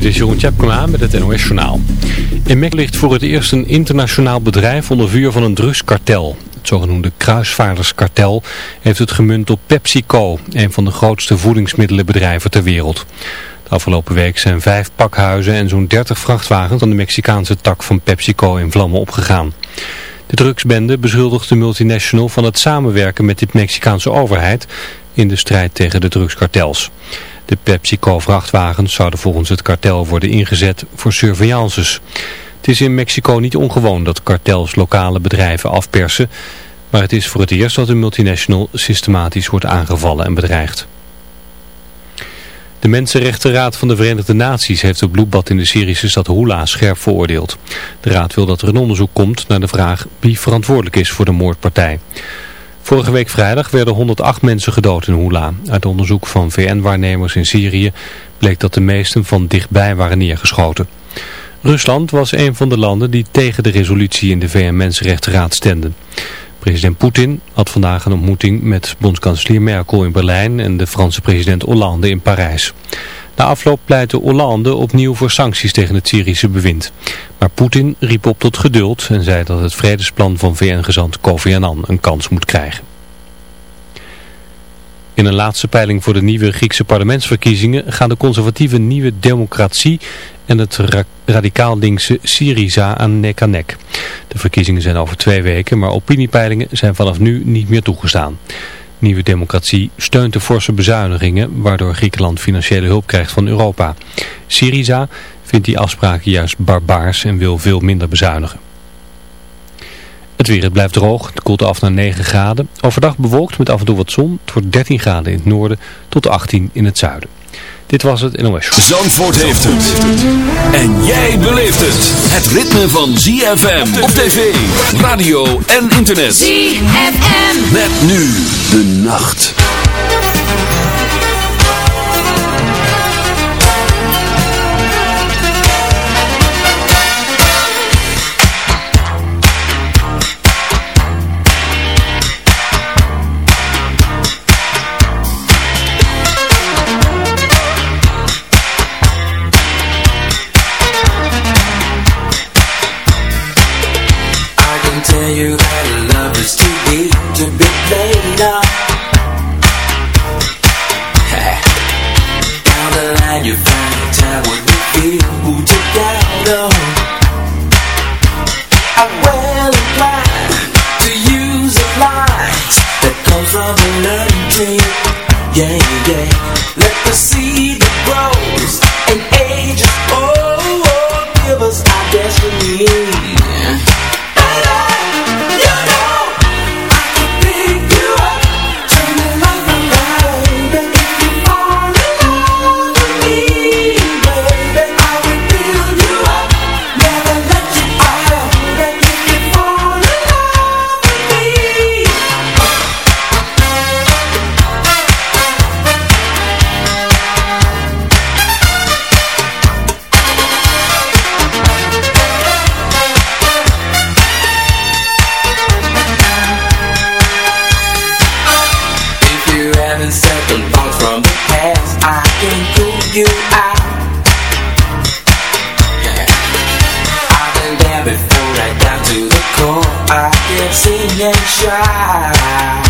Dit is Jeroen Tjepkema met het NOS Journaal. In Mek ligt voor het eerst een internationaal bedrijf onder vuur van een drugskartel. Het zogenoemde kruisvaarderskartel heeft het gemunt op PepsiCo, een van de grootste voedingsmiddelenbedrijven ter wereld. De afgelopen week zijn vijf pakhuizen en zo'n 30 vrachtwagens aan de Mexicaanse tak van PepsiCo in vlammen opgegaan. De drugsbende beschuldigt de multinational van het samenwerken met de Mexicaanse overheid in de strijd tegen de drugskartels. De PepsiCo-vrachtwagens zouden volgens het kartel worden ingezet voor surveillances. Het is in Mexico niet ongewoon dat kartels lokale bedrijven afpersen, maar het is voor het eerst dat een multinational systematisch wordt aangevallen en bedreigd. De Mensenrechtenraad van de Verenigde Naties heeft het bloedbad in de Syrische stad Hula scherp veroordeeld. De raad wil dat er een onderzoek komt naar de vraag wie verantwoordelijk is voor de moordpartij. Vorige week vrijdag werden 108 mensen gedood in Hula. Uit onderzoek van VN-waarnemers in Syrië bleek dat de meesten van dichtbij waren neergeschoten. Rusland was een van de landen die tegen de resolutie in de VN-Mensenrechtenraad stemden. President Poetin had vandaag een ontmoeting met bondskanselier Merkel in Berlijn en de Franse president Hollande in Parijs. Na afloop pleitte Hollande opnieuw voor sancties tegen het Syrische bewind. Maar Poetin riep op tot geduld en zei dat het vredesplan van VN-gezant Kofi Annan een kans moet krijgen. In een laatste peiling voor de nieuwe Griekse parlementsverkiezingen gaan de conservatieve Nieuwe Democratie en het radicaal linkse Syriza aan nek aan nek. De verkiezingen zijn over twee weken, maar opiniepeilingen zijn vanaf nu niet meer toegestaan. Nieuwe Democratie steunt de forse bezuinigingen, waardoor Griekenland financiële hulp krijgt van Europa. Syriza vindt die afspraken juist barbaars en wil veel minder bezuinigen. Het weer, het blijft droog, het koelt af naar 9 graden. Overdag bewolkt met af en toe wat zon, het wordt 13 graden in het noorden tot 18 in het zuiden. Dit was het NOS. Zandvoort heeft het. En jij beleeft het. Het ritme van ZFM op tv, radio en internet. ZFM. Met nu De nacht. you and shout.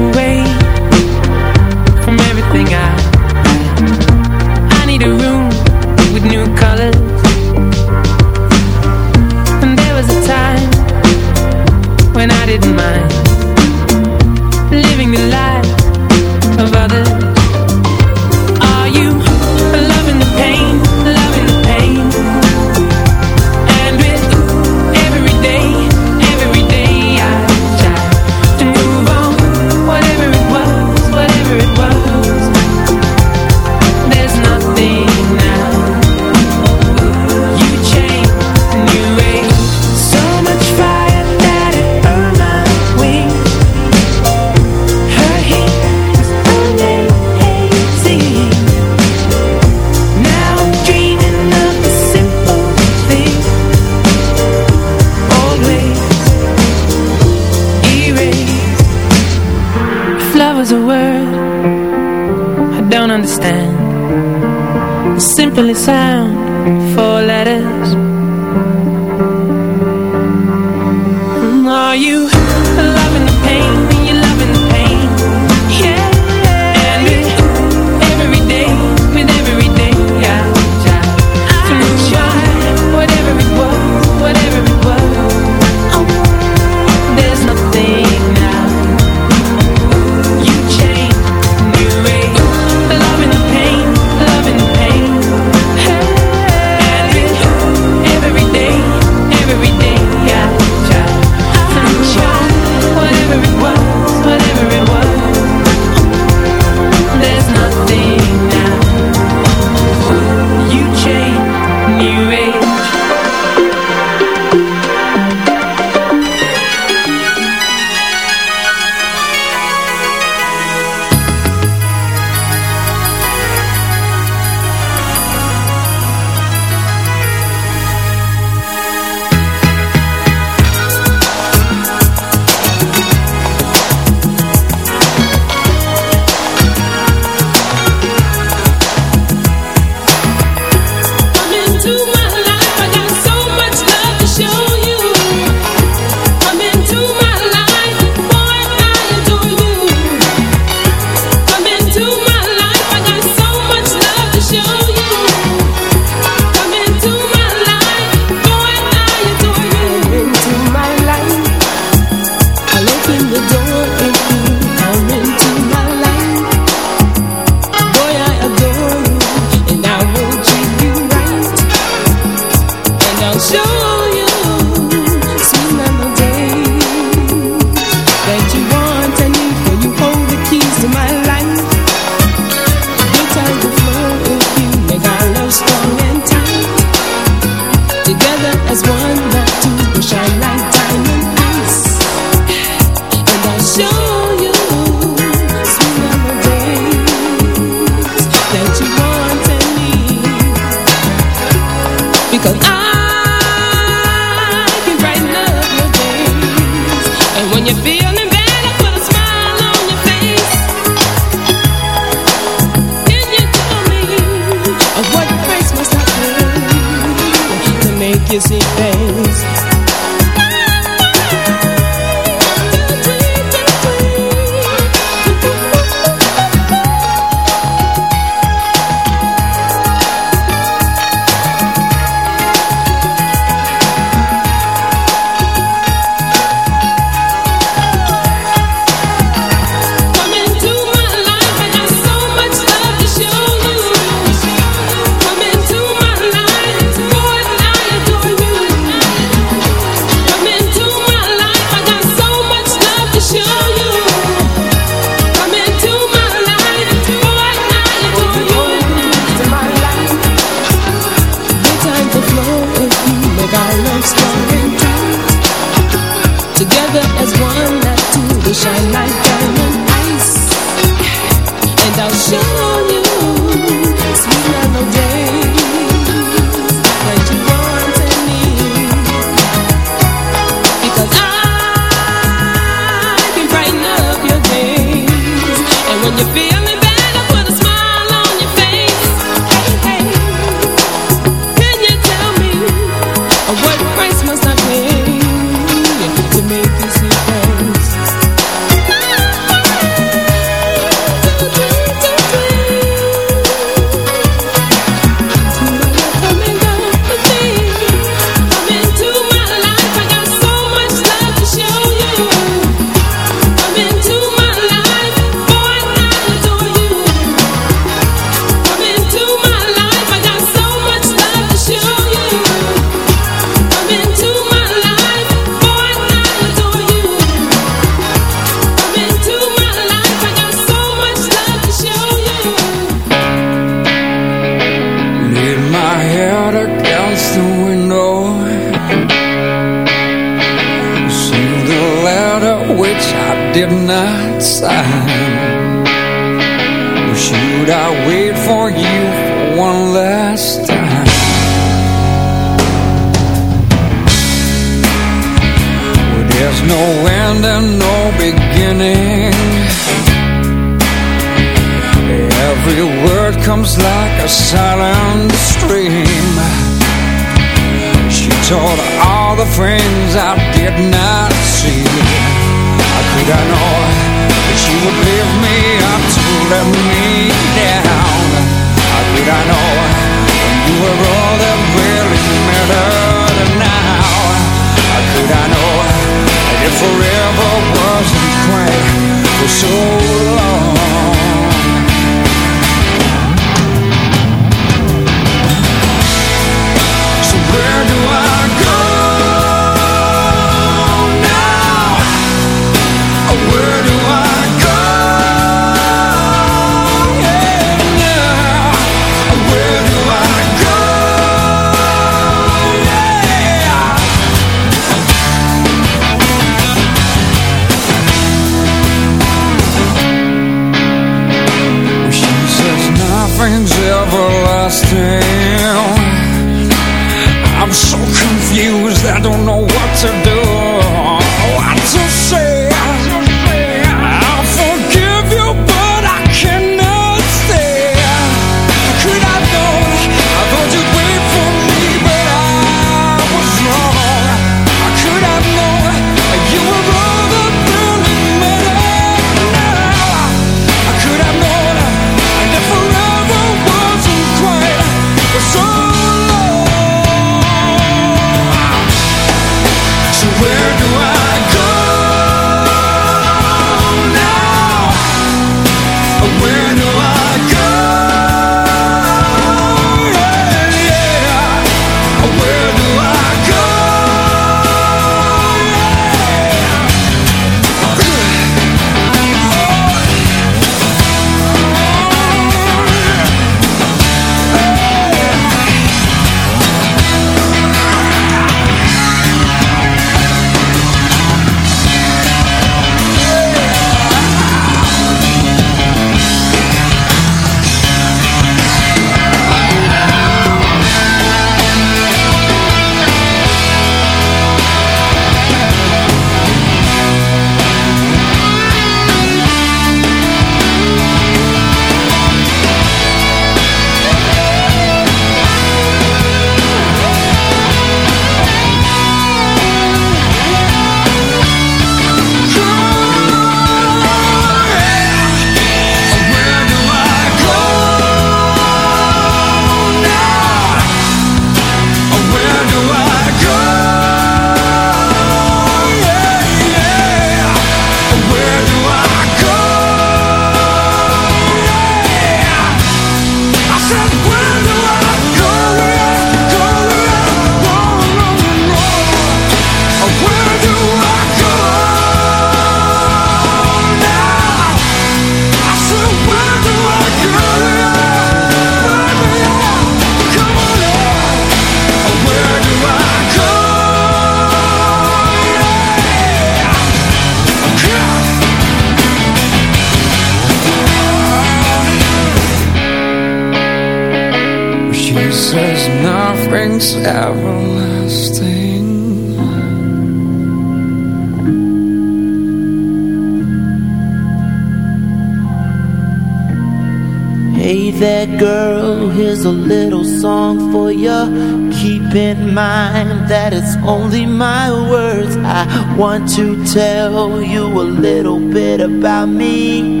Only my words I want to tell you a little bit about me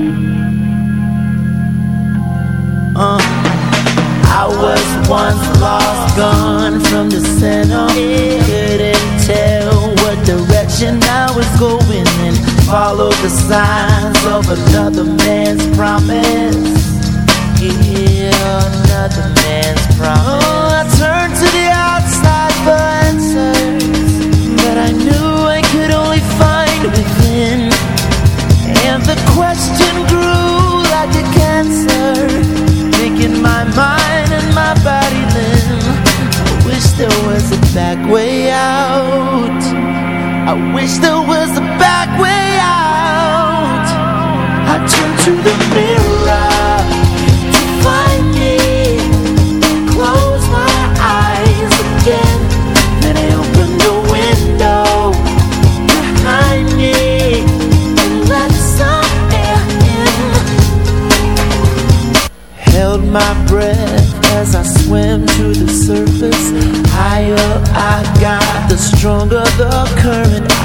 wish there was a back way out. I turn to the mirror To find me. Close my eyes again. Then I open the window Behind me And let some air in. Held my breath as I swam to the surface. Higher I got, the stronger the current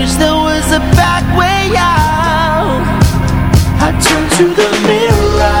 Wish there was a back way out. I turn to the mirror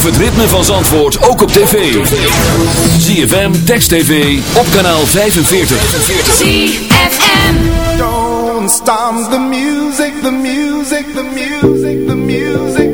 Beleef het ritme van Zandvoort ook op tv. ZFM, Text TV, op kanaal 45. ZFM Don't stop the music, the music, the music, the music, the music,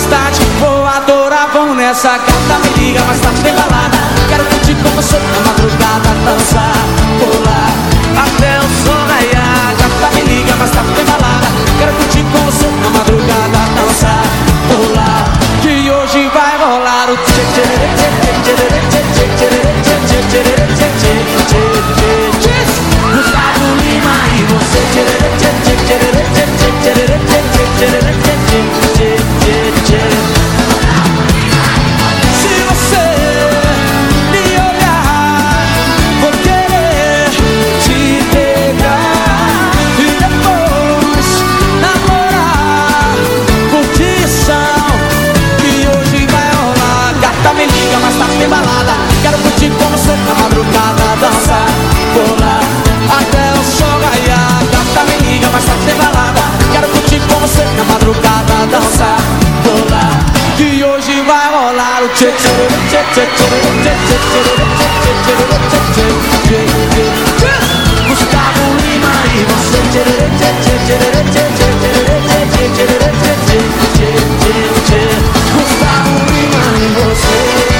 mais tarde vou adorar Vão nessa carta, me liga mais tarde tem balada Quero curtir com você na madrugada Dançar, pular, até o sol raiar Carta, me liga mais tarde tem balada Quero curtir com você na madrugada Dançar, pular, que hoje vai rolar o tchê tchê tchê tchê tchê tchê tchê tchê tchê tchê tchê tchê tchê, tchê, tchê, tchê, tchê tchê tchê tchê tchê Gustavo Lima e você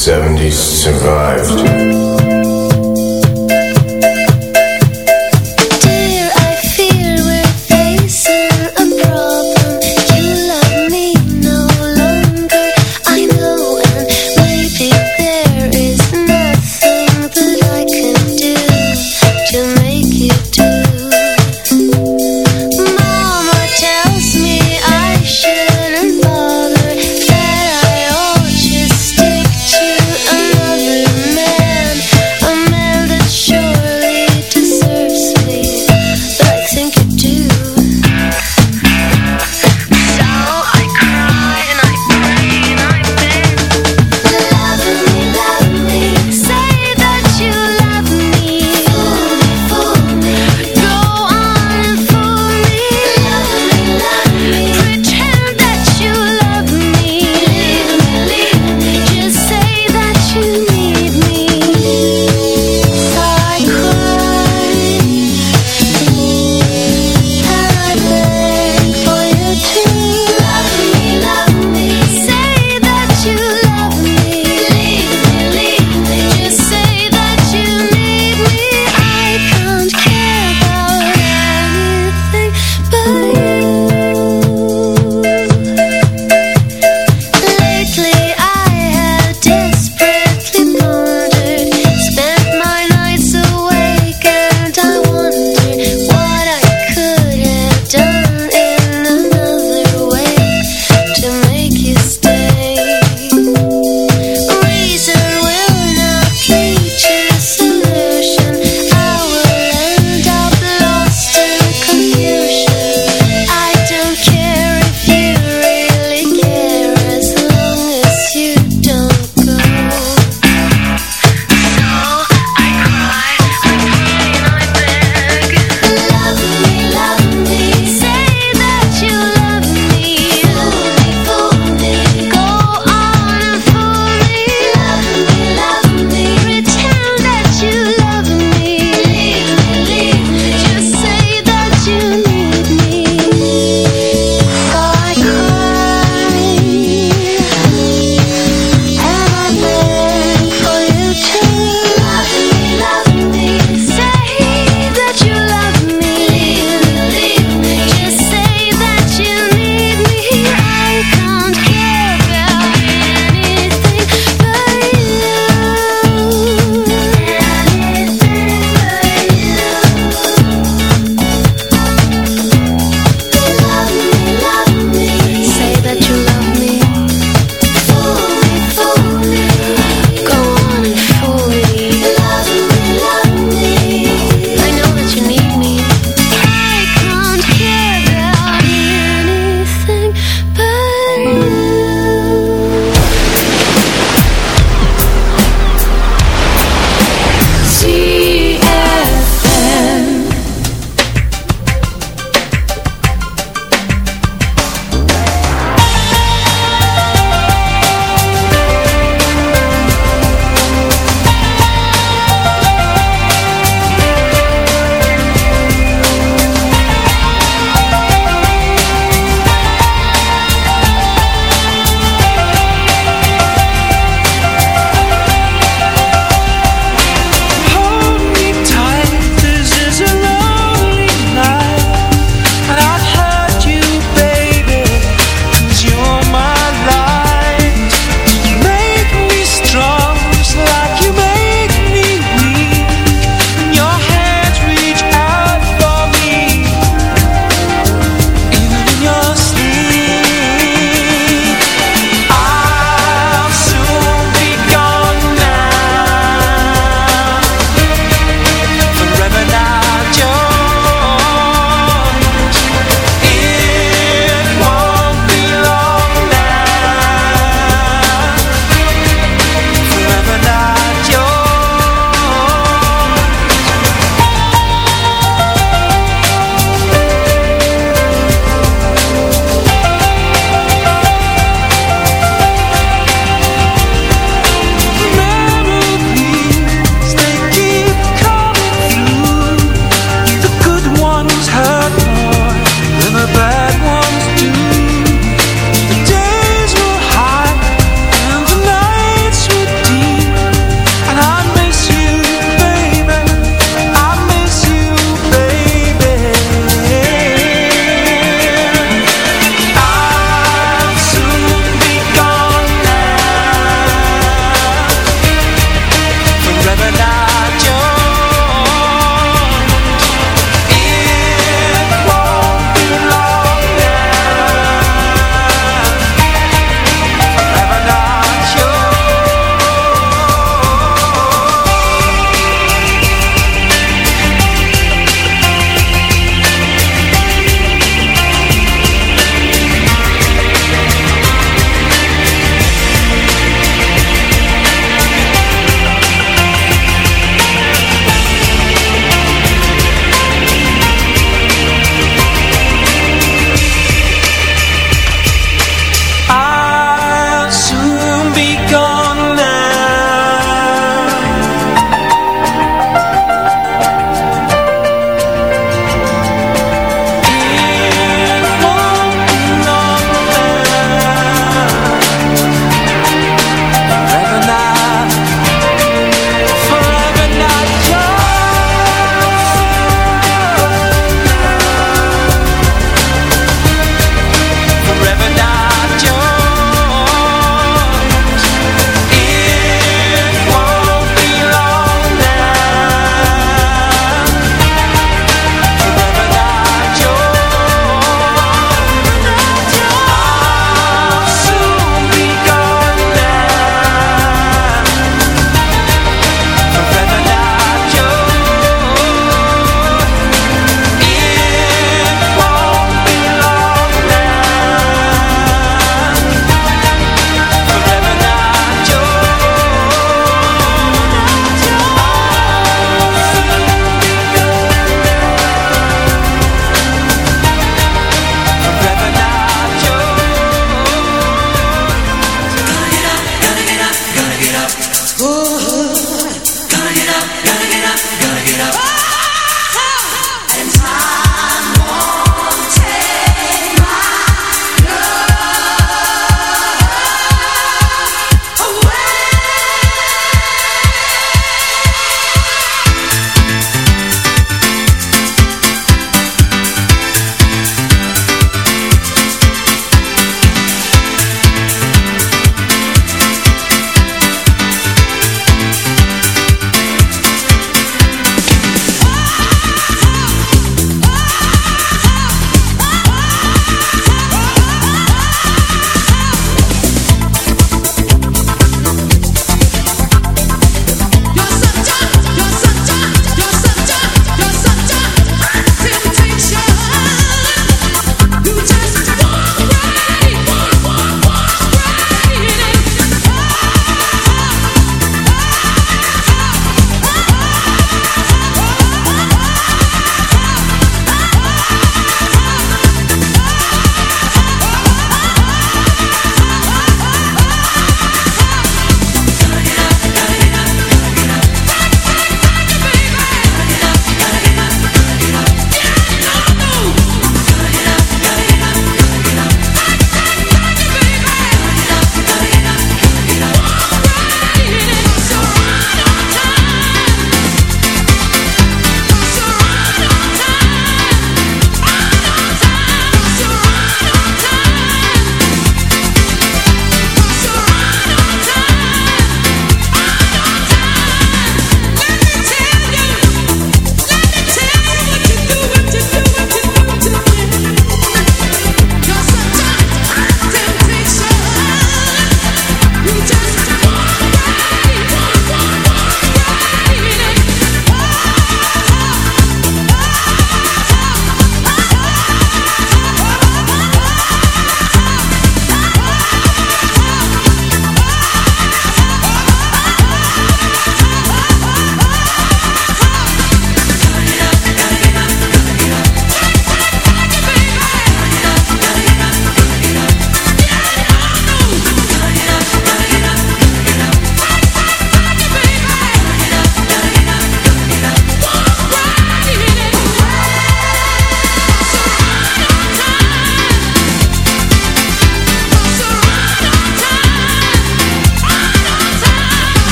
70s survived.